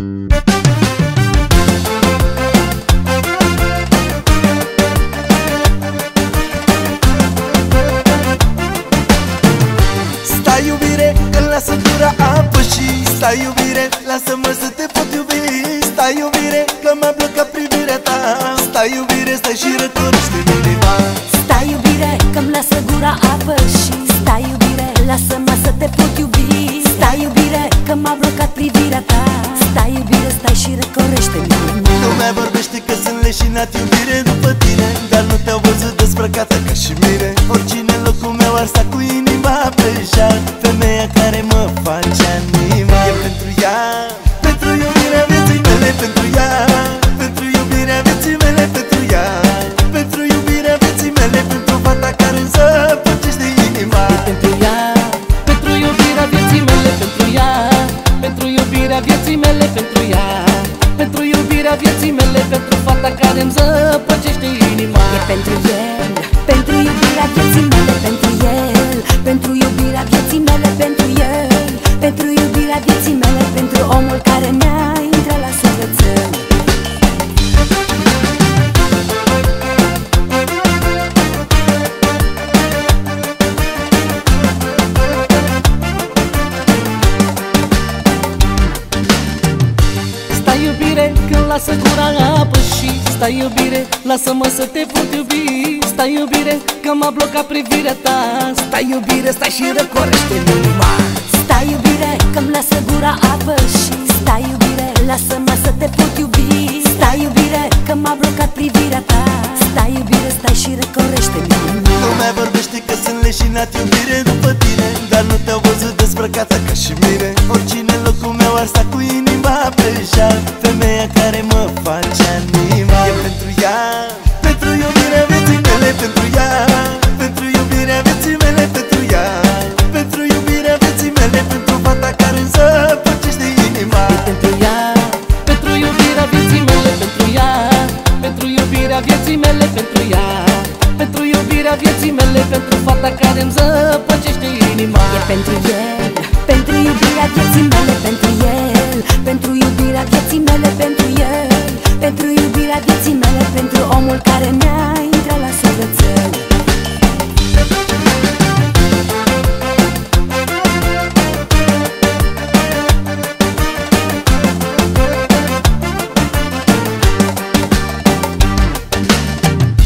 Stai iubire, îmi lasă gura apă și Stai iubire, lasă-mă să te pot iubi. Stai iubire, că m-a blocat privirea ta. Stai iubire, stai și rătorește inima. Stai iubire, că-mi lasă gura apă și Stai iubire, lasă-mă să te pot iubi sunt leșinat iubire după tine Dar nu te-au văzut dezbrăcată ca și mine. Oricine în locul meu ar sta cu inima pe jar Femeia care mă face anima E pentru ea, pentru iubirea vieții mele Pentru ea, vieții mele, pentru omul care mi-a intrat la sufletel Stai iubire când lasă gura apă și Stai iubire, lasă-mă să te pot iubi. Stai iubire că m-a blocat privirea ta. Stai iubire, stai și răcorește inima. Stai iubire, că-mi lasă gura apă și Stai iubire, lasă-mă să te pot iubi. Stai iubire, că m-a blocat privirea ta. Stai iubire, stai și recorește-mi Lumea vorbește că sunt leșinat iubire după tine Dar nu te-au văzut dezbrăcată ca și mine mele, pentru fata care îmi zăpăcește inima. E pentru el, pentru iubirea vieții mele, pentru el Pentru iubirea vieții mele, pentru el Pentru iubirea vieții mele, pentru omul care mi-a intrat la sufletel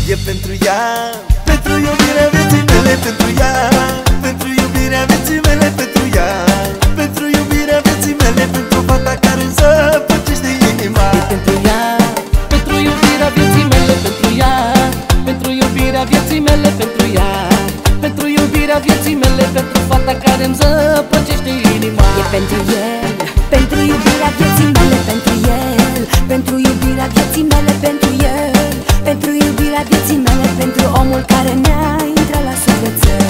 E pentru ea, pentru iubirea vieții mele Pentru ea, pentru iubirea vieții mele Pentru ea, pentru iubirea vieții mele Pentru fata care îmi zăpăcește inima. Pentru ea Pentru iubirea vieții mele, pentru ea. Pentru iubirea vieții mele, pentru ea. Pentru iubirea vieții mele, pentru fata care îmi zăpăcește inima. E pentru el, al vieții mele Pentru omul care ne-a intrat la suflet